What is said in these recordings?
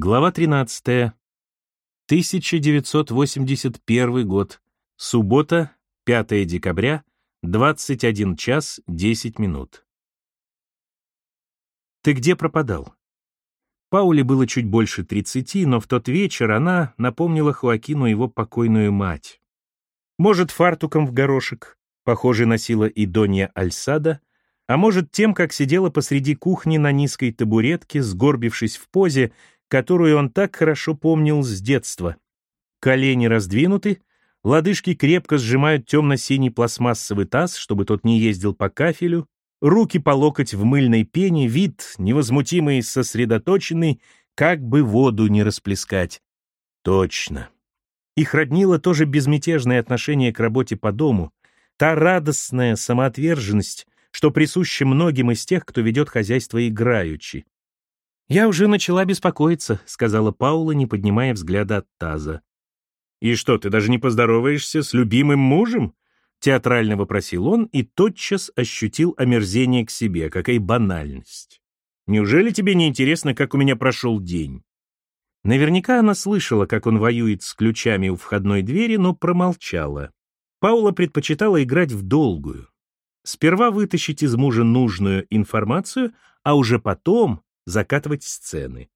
Глава 13. 1981 год. Суббота, 5 декабря, 21 час 10 минут. Ты где пропадал? Пауле было чуть больше 30, но в тот вечер она напомнила Хуакину его покойную мать. Может, фартуком в горошек, похожий носила и Донья Альсада, а может, тем, как сидела посреди кухни на низкой табуретке, сгорбившись в позе, которую он так хорошо помнил с детства. Колени раздвинуты, лодыжки крепко сжимают темно-синий пластмассовый таз, чтобы тот не ездил по кафелю, руки по локоть в мыльной пене, вид невозмутимый, сосредоточенный, как бы воду не расплескать. Точно. Их роднило тоже безмятежное отношение к работе по дому, та радостная самоотверженность, что присуще многим из тех, кто ведет хозяйство играючи. «Я уже начала беспокоиться», — сказала Паула, не поднимая взгляда от таза. «И что, ты даже не поздороваешься с любимым мужем?» — театрально вопросил он и тотчас ощутил омерзение к себе. Какая банальность. «Неужели тебе не интересно, как у меня прошел день?» Наверняка она слышала, как он воюет с ключами у входной двери, но промолчала. Паула предпочитала играть в долгую. Сперва вытащить из мужа нужную информацию, а уже потом закатывать сцены.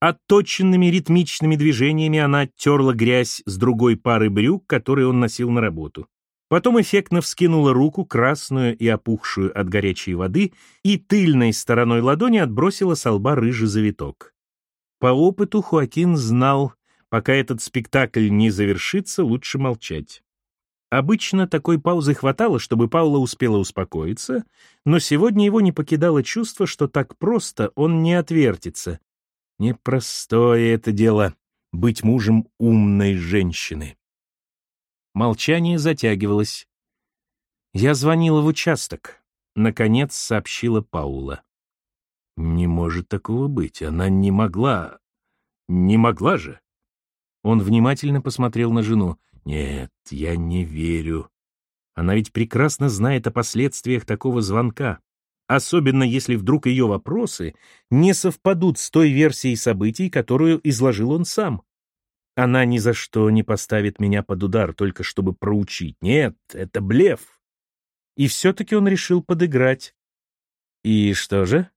Отточенными ритмичными движениями она оттерла грязь с другой пары брюк, которые он носил на работу. Потом эффектно вскинула руку, красную и опухшую от горячей воды, и тыльной стороной ладони отбросила с лба рыжий завиток. По опыту Хуакин знал, пока этот спектакль не завершится, лучше молчать. Обычно такой паузы хватало, чтобы Паула успела успокоиться, но сегодня его не покидало чувство, что так просто он не отвертится. Непростое это дело — быть мужем умной женщины. Молчание затягивалось. «Я звонила в участок», — наконец сообщила Паула. «Не может такого быть. Она не могла... Не могла же». Он внимательно посмотрел на жену. Нет, я не верю. Она ведь прекрасно знает о последствиях такого звонка, особенно если вдруг ее вопросы не совпадут с той версией событий, которую изложил он сам. Она ни за что не поставит меня под удар, только чтобы проучить. Нет, это блеф. И все-таки он решил подыграть. И что же?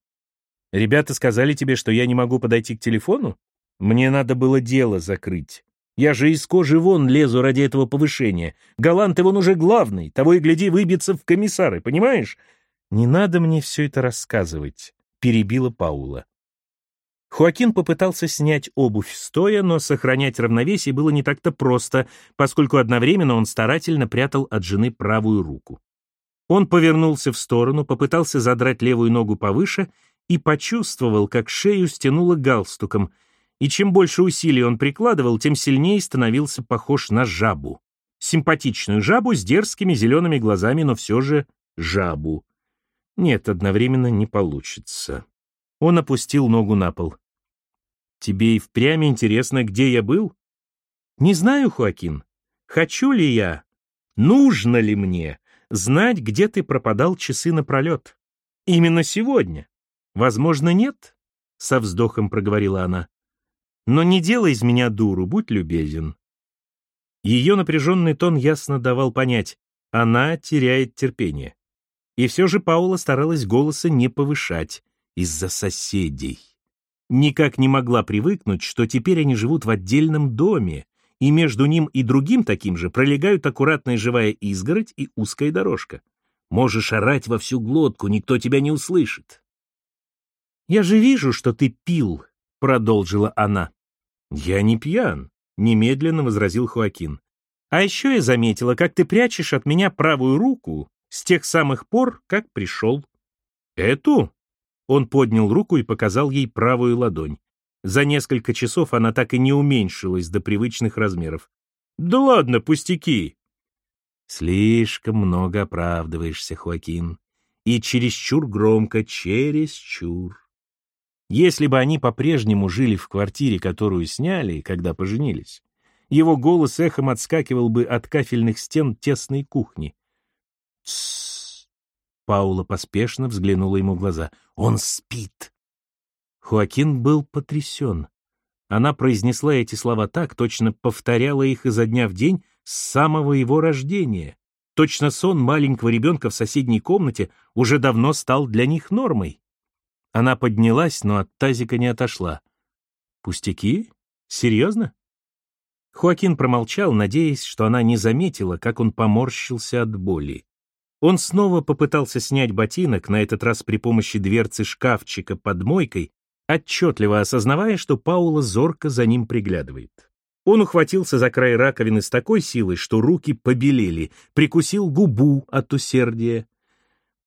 Ребята сказали тебе, что я не могу подойти к телефону? Мне надо было дело закрыть. Я же из кожи вон лезу ради этого повышения. Галант он уже главный, того и гляди выбьется в комиссары, понимаешь? Не надо мне все это рассказывать, перебила Паула. Хуакин попытался снять обувь стоя, но сохранять равновесие было не так-то просто, поскольку одновременно он старательно прятал от жены правую руку. Он повернулся в сторону, попытался задрать левую ногу повыше и почувствовал, как шею стянуло галстуком — и чем больше усилий он прикладывал, тем сильнее становился похож на жабу. Симпатичную жабу с дерзкими зелеными глазами, но все же жабу. Нет, одновременно не получится. Он опустил ногу на пол. «Тебе и впрямь интересно, где я был?» «Не знаю, Хуакин. Хочу ли я, нужно ли мне знать, где ты пропадал часы напролет? Именно сегодня? Возможно, нет?» — со вздохом проговорила она. Но не делай из меня дуру, будь любезен. Ее напряженный тон ясно давал понять, она теряет терпение. И все же Паула старалась голоса не повышать из-за соседей. Никак не могла привыкнуть, что теперь они живут в отдельном доме, и между ним и другим таким же пролегают аккуратная живая изгородь и узкая дорожка. Можешь орать во всю глотку, никто тебя не услышит. «Я же вижу, что ты пил», — продолжила она. «Я не пьян», — немедленно возразил Хоакин. «А еще я заметила, как ты прячешь от меня правую руку с тех самых пор, как пришел». «Эту?» Он поднял руку и показал ей правую ладонь. За несколько часов она так и не уменьшилась до привычных размеров. «Да ладно, пустяки!» «Слишком много оправдываешься, Хоакин. И чересчур громко, чересчур». Если бы они по-прежнему жили в квартире, которую сняли, когда поженились, его голос эхом отскакивал бы от кафельных стен тесной кухни. «Тссс!» Паула поспешно взглянула ему в глаза. «Он спит!» Хуакин был потрясен. Она произнесла эти слова так, точно повторяла их изо дня в день с самого его рождения. Точно сон маленького ребенка в соседней комнате уже давно стал для них нормой. Она поднялась, но от тазика не отошла. «Пустяки? Серьезно?» Хоакин промолчал, надеясь, что она не заметила, как он поморщился от боли. Он снова попытался снять ботинок, на этот раз при помощи дверцы шкафчика под мойкой, отчетливо осознавая, что Паула зорко за ним приглядывает. Он ухватился за край раковины с такой силой, что руки побелели, прикусил губу от усердия.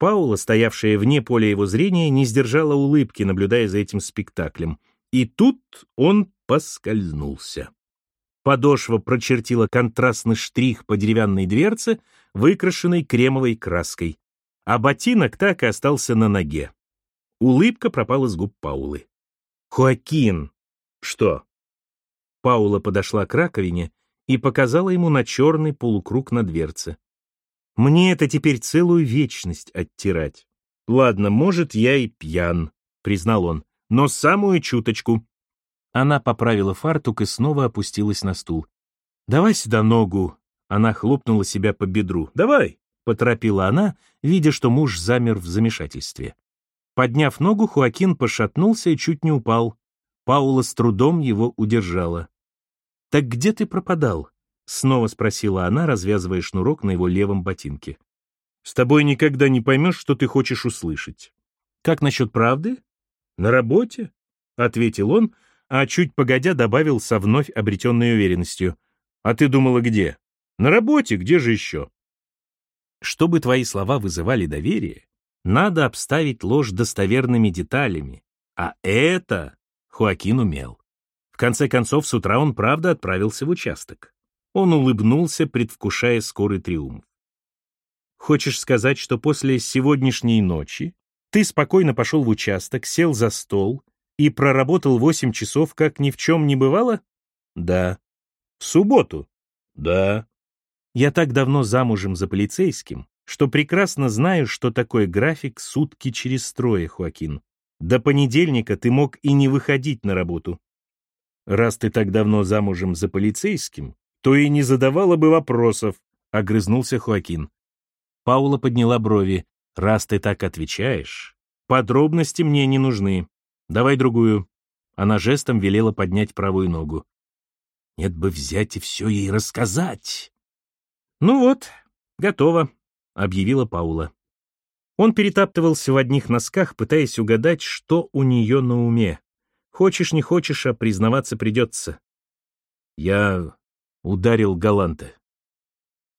Паула, стоявшая вне поля его зрения, не сдержала улыбки, наблюдая за этим спектаклем. И тут он поскользнулся. Подошва прочертила контрастный штрих по деревянной дверце, выкрашенной кремовой краской. А ботинок так и остался на ноге. Улыбка пропала с губ Паулы. «Хоакин!» «Что?» Паула подошла к раковине и показала ему на черный полукруг на дверце. «Мне это теперь целую вечность оттирать. Ладно, может, я и пьян», — признал он, — «но самую чуточку». Она поправила фартук и снова опустилась на стул. «Давай сюда ногу». Она хлопнула себя по бедру. «Давай», — поторопила она, видя, что муж замер в замешательстве. Подняв ногу, Хуакин пошатнулся и чуть не упал. Паула с трудом его удержала. «Так где ты пропадал?» — снова спросила она, развязывая шнурок на его левом ботинке. «С тобой никогда не поймешь, что ты хочешь услышать». «Как насчет правды?» «На работе?» — ответил он, а чуть погодя добавил со вновь обретенной уверенностью. «А ты думала, где?» «На работе, где же еще?» Чтобы твои слова вызывали доверие, надо обставить ложь достоверными деталями, а это Хуакин умел. В конце концов, с утра он правда отправился в участок. Он улыбнулся, предвкушая скорый триумф. «Хочешь сказать, что после сегодняшней ночи ты спокойно пошел в участок, сел за стол и проработал восемь часов, как ни в чем не бывало?» «Да». «В субботу?» «Да». «Я так давно замужем за полицейским, что прекрасно знаю, что такое график сутки через трое, Хуакин. До понедельника ты мог и не выходить на работу. Раз ты так давно замужем за полицейским, то и не задавала бы вопросов, — огрызнулся Хуакин. Паула подняла брови. «Раз ты так отвечаешь, подробности мне не нужны. Давай другую». Она жестом велела поднять правую ногу. «Нет бы взять и все ей рассказать». «Ну вот, готово», — объявила Паула. Он перетаптывался в одних носках, пытаясь угадать, что у нее на уме. Хочешь, не хочешь, а признаваться придется. Я ударил Галанта.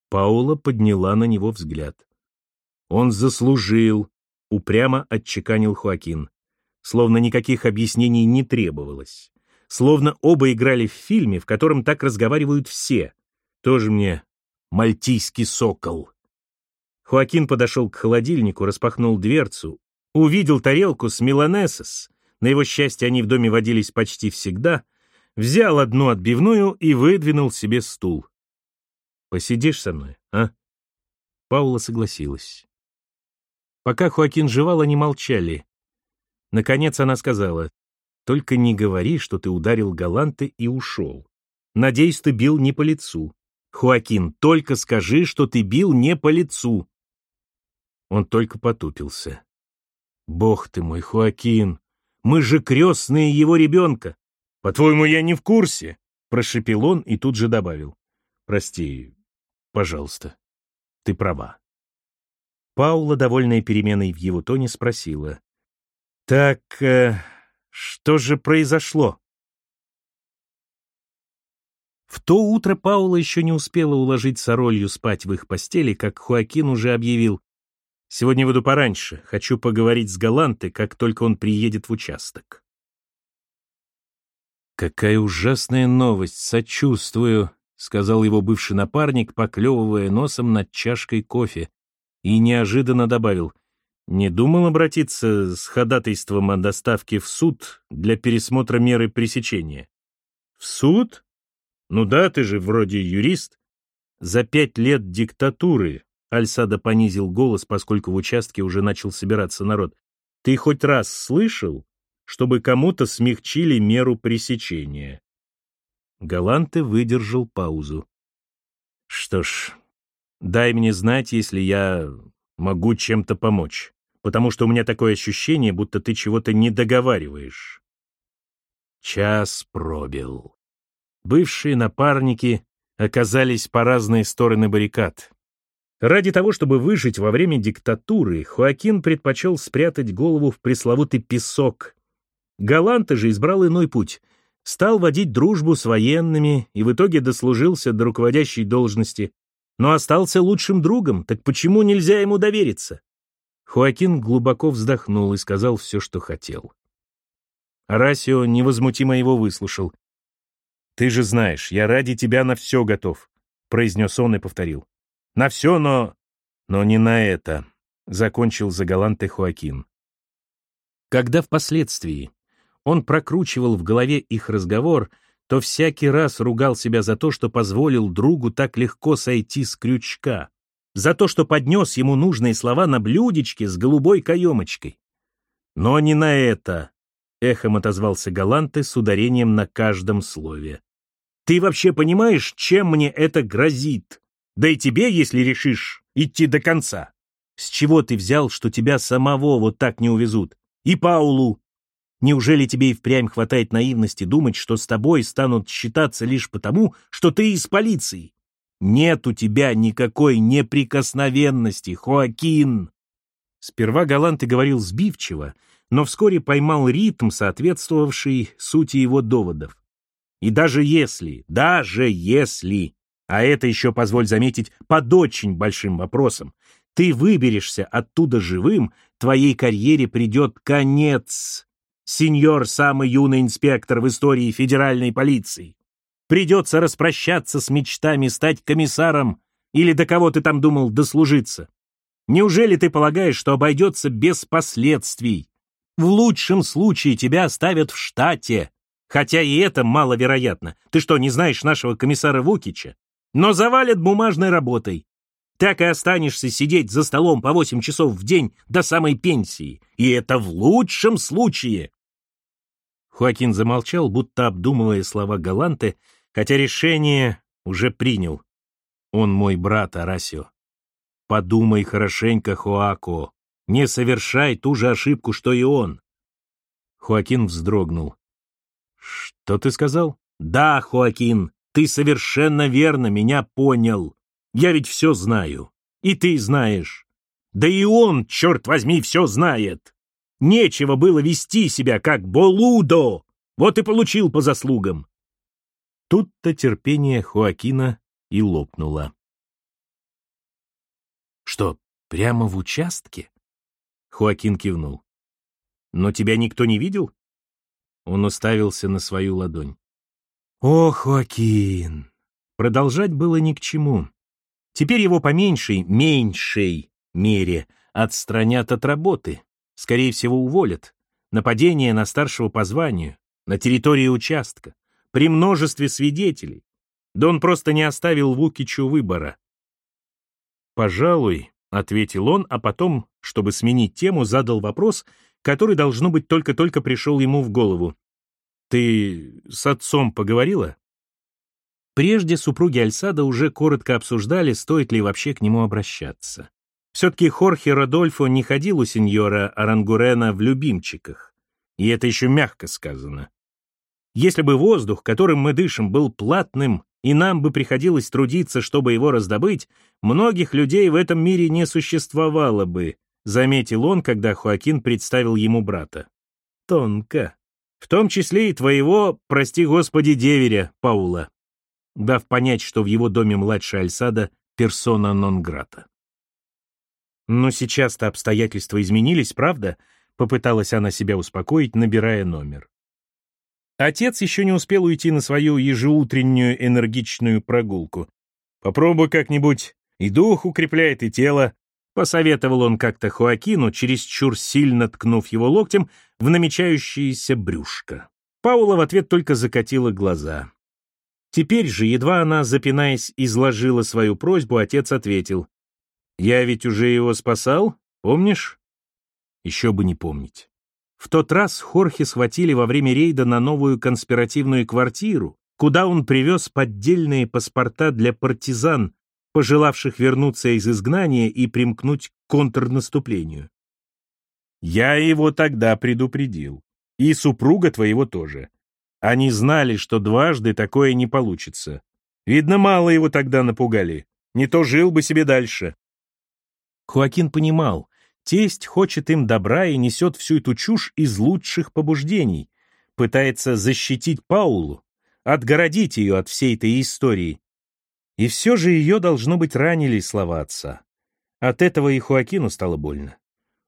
Паула подняла на него взгляд. Он заслужил, упрямо отчеканил Хуакин. Словно никаких объяснений не требовалось. Словно оба играли в фильме, в котором так разговаривают все. Тоже мне мальтийский сокол. Хуакин подошел к холодильнику, распахнул дверцу, увидел тарелку с меланесос, на его счастье они в доме водились почти всегда, взял одну отбивную и выдвинул себе стул. «Посидишь со мной, а?» Паула согласилась. Пока Хуакин жевал, они молчали. Наконец она сказала, «Только не говори, что ты ударил Галанте и ушел. Надеюсь, ты бил не по лицу. Хуакин, только скажи, что ты бил не по лицу». Он только потупился. «Бог ты мой, Хуакин! Мы же крестные его ребенка! По-твоему, я не в курсе?» Прошепел он и тут же добавил. «Прости, пожалуйста, ты права». Паула, довольная переменой в его тоне, спросила. «Так, э, что же произошло?» В то утро Паула еще не успела уложить Соролью спать в их постели, как Хуакин уже объявил. Сегодня выйду пораньше. Хочу поговорить с Галантой, как только он приедет в участок. Какая ужасная новость, сочувствую, сказал его бывший напарник, поклевывая носом над чашкой кофе, и неожиданно добавил: не думал обратиться с ходатайством о доставке в суд для пересмотра меры пресечения. В суд? Ну да, ты же вроде юрист. За пять лет диктатуры Альсада понизил голос, поскольку в участке уже начал собираться народ. «Ты хоть раз слышал, чтобы кому-то смягчили меру пресечения. Галанте выдержал паузу. Что ж, дай мне знать, если я могу чем-то помочь, потому что у меня такое ощущение, будто ты чего-то не договариваешь. Час пробил. Бывшие напарники оказались по разные стороны баррикад. Ради того, чтобы выжить во время диктатуры, Хоакин предпочел спрятать голову в пресловутый песок. Галанта же избрал иной путь. Стал водить дружбу с военными и в итоге дослужился до руководящей должности. Но остался лучшим другом, так почему нельзя ему довериться? Хоакин глубоко вздохнул и сказал все, что хотел. Арасио невозмутимо его выслушал. «Ты же знаешь, я ради тебя на все готов», — произнес он и повторил. «На все, но... но не на это», — закончил за галанты Хоакин. Когда впоследствии он прокручивал в голове их разговор, то всякий раз ругал себя за то, что позволил другу так легко сойти с крючка, за то, что поднес ему нужные слова на блюдечке с голубой каемочкой. Но не на это, — эхом отозвался Галанте с ударением на каждом слове. «Ты вообще понимаешь, чем мне это грозит? Да и тебе, если решишь идти до конца. С чего ты взял, что тебя самого вот так не увезут? И Паулу, Неужели тебе и впрямь хватает наивности думать, что с тобой станут считаться лишь потому, что ты из полиции? Нет у тебя никакой неприкосновенности, Хоакин!» Сперва Галанты говорил сбивчиво, но вскоре поймал ритм, соответствовавший сути его доводов. И даже если, даже если, а это еще, позволь заметить, под очень большим вопросом, ты выберешься оттуда живым, твоей карьере придет конец сеньор самый юный инспектор в истории федеральной полиции. Придется распрощаться с мечтами стать комиссаром или до кого ты там думал дослужиться. Неужели ты полагаешь, что обойдется без последствий? В лучшем случае тебя оставят в штате, хотя и это маловероятно. Ты что, не знаешь нашего комиссара Вукича? Но завалят бумажной работой. Так и останешься сидеть за столом по 8 часов в день до самой пенсии. И это в лучшем случае. Хоакин замолчал, будто обдумывая слова Галанты, хотя решение уже принял. Он мой брат, Арасио. Подумай хорошенько, Хоако. Не совершай ту же ошибку, что и он. Хоакин вздрогнул. Что ты сказал? Да, Хоакин, ты совершенно верно меня понял. Я ведь все знаю. И ты знаешь. Да и он, черт возьми, все знает. Нечего было вести себя как Болудо. Вот и получил по заслугам. Тут-то терпение Хуакина и лопнуло. Что, прямо в участке? Хуакин кивнул. Но тебя никто не видел? Он уставился на свою ладонь. О, Хуакин! Продолжать было ни к чему. Теперь его по меньшей, меньшей мере отстранят от работы скорее всего, уволят. Нападение на старшего по званию, на территории участка, при множестве свидетелей. Да он просто не оставил Вукичу выбора. «Пожалуй», — ответил он, а потом, чтобы сменить тему, задал вопрос, который, должно быть, только-только пришел ему в голову. «Ты с отцом поговорила?» Прежде супруги Альсада уже коротко обсуждали, стоит ли вообще к нему обращаться. Все-таки Хорхе Родольфо не ходил у сеньора Арангурена в любимчиках. И это еще мягко сказано. Если бы воздух, которым мы дышим, был платным, и нам бы приходилось трудиться, чтобы его раздобыть, многих людей в этом мире не существовало бы, заметил он, когда Хуакин представил ему брата. Тонко. В том числе и твоего, прости господи, деверя, Паула, дав понять, что в его доме младший Альсада персона нон-грата. Но сейчас-то обстоятельства изменились, правда? Попыталась она себя успокоить, набирая номер. Отец еще не успел уйти на свою ежеутреннюю энергичную прогулку. Попробуй как-нибудь, и дух укрепляет, и тело. Посоветовал он как-то Хуакину, чересчур сильно ткнув его локтем в намечающееся брюшко. Паула в ответ только закатила глаза. Теперь же, едва она, запинаясь, изложила свою просьбу, отец ответил. Я ведь уже его спасал, помнишь? Еще бы не помнить. В тот раз Хорхе схватили во время рейда на новую конспиративную квартиру, куда он привез поддельные паспорта для партизан, пожелавших вернуться из изгнания и примкнуть к контрнаступлению. Я его тогда предупредил. И супруга твоего тоже. Они знали, что дважды такое не получится. Видно, мало его тогда напугали. Не то жил бы себе дальше. Хуакин понимал, тесть хочет им добра и несет всю эту чушь из лучших побуждений, пытается защитить Паулу, отгородить ее от всей этой истории. И все же ее, должно быть, ранили слова отца. От этого и Хуакину стало больно.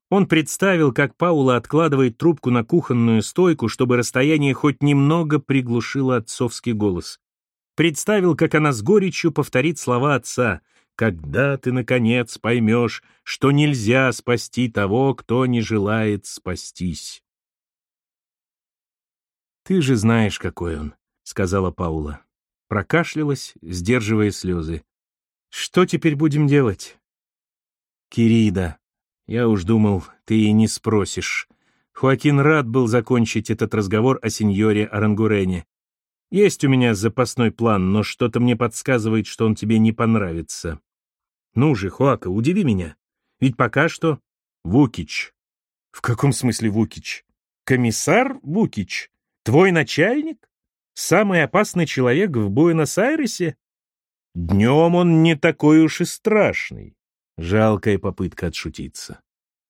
Он представил, как Паула откладывает трубку на кухонную стойку, чтобы расстояние хоть немного приглушило отцовский голос. Представил, как она с горечью повторит слова отца «Когда ты, наконец, поймешь, что нельзя спасти того, кто не желает спастись». «Ты же знаешь, какой он», — сказала Паула. Прокашлялась, сдерживая слезы. «Что теперь будем делать?» «Кирида», я уж думал, ты и не спросишь. Хуакин рад был закончить этот разговор о сеньоре Арангурене. Есть у меня запасной план, но что-то мне подсказывает, что он тебе не понравится. Ну же, Хуака, удиви меня. Ведь пока что Вукич. В каком смысле Вукич? Комиссар Вукич? Твой начальник? Самый опасный человек в Буэнос-Айресе? Днем он не такой уж и страшный. Жалкая попытка отшутиться.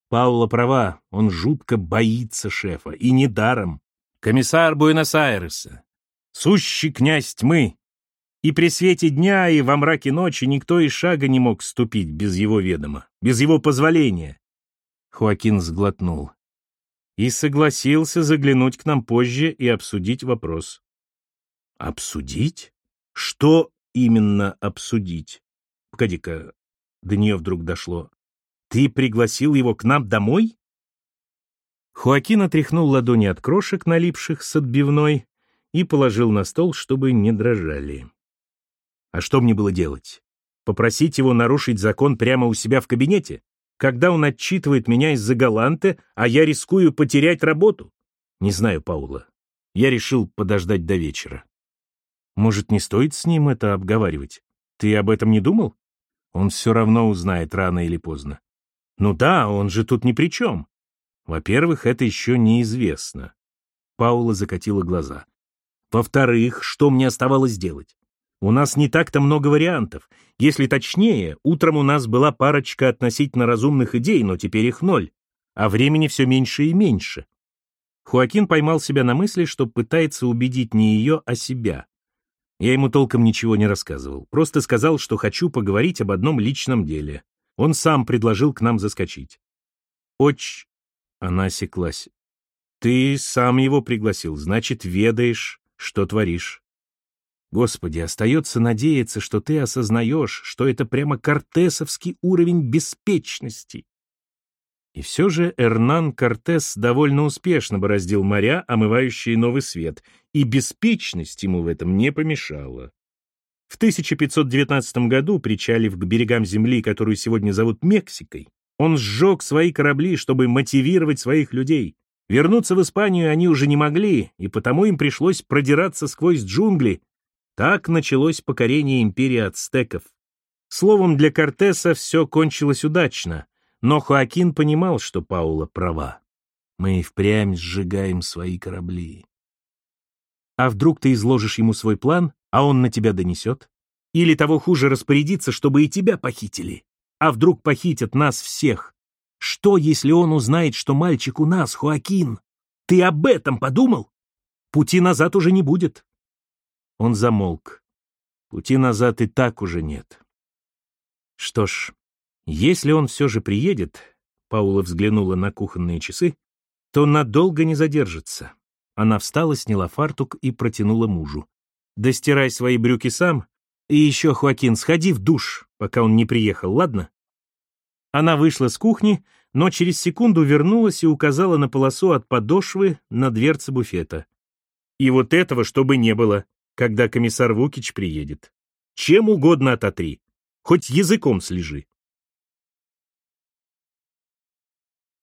Паула права, он жутко боится шефа, и недаром. Комиссар Буэнос-Айреса, сущий князь тьмы. И при свете дня, и во мраке ночи никто и шага не мог ступить без его ведома, без его позволения. Хуакин сглотнул. И согласился заглянуть к нам позже и обсудить вопрос. Обсудить? Что именно обсудить? Погоди-ка, до нее вдруг дошло. «Ты пригласил его к нам домой?» Хуакин отряхнул ладони от крошек, налипших с отбивной, и положил на стол, чтобы не дрожали. А что мне было делать? Попросить его нарушить закон прямо у себя в кабинете? Когда он отчитывает меня из-за галанты, а я рискую потерять работу? Не знаю, Паула. Я решил подождать до вечера. Может, не стоит с ним это обговаривать? Ты об этом не думал? Он все равно узнает рано или поздно. Ну да, он же тут ни при чем. Во-первых, это еще неизвестно. Паула закатила глаза. Во-вторых, что мне оставалось делать? У нас не так-то много вариантов. Если точнее, утром у нас была парочка относительно разумных идей, но теперь их ноль. А времени все меньше и меньше. Хуакин поймал себя на мысли, что пытается убедить не ее, а себя. Я ему толком ничего не рассказывал, просто сказал, что хочу поговорить об одном личном деле. Он сам предложил к нам заскочить. Оч... Она осеклась. Ты сам его пригласил, значит, ведаешь, что творишь. Господи, остается надеяться, что ты осознаешь, что это прямо кортесовский уровень беспечности. И все же Эрнан Кортес довольно успешно бороздил моря, омывающие новый свет, и беспечность ему в этом не помешала. В 1519 году, причалив к берегам земли, которую сегодня зовут Мексикой, он сжег свои корабли, чтобы мотивировать своих людей. Вернуться в Испанию они уже не могли, и потому им пришлось продираться сквозь джунгли. Так началось покорение империи ацтеков. Словом, для Кортеса все кончилось удачно. Но Хоакин понимал, что Паула права. Мы и впрямь сжигаем свои корабли. А вдруг ты изложишь ему свой план, а он на тебя донесет? Или того хуже распорядиться, чтобы и тебя похитили? А вдруг похитят нас всех? Что, если он узнает, что мальчик у нас, Хоакин? Ты об этом подумал? Пути назад уже не будет. Он замолк. Пути назад и так уже нет. Что ж, если он все же приедет, Паула взглянула на кухонные часы, то надолго не задержится. Она встала, сняла фартук и протянула мужу. «Достирай свои брюки сам, и еще, Хуакин, сходи в душ, пока он не приехал, ладно?» Она вышла с кухни, но через секунду вернулась и указала на полосу от подошвы на дверце буфета. «И вот этого, чтобы не было, когда комиссар Вукич приедет. Чем угодно ототри, хоть языком слежи».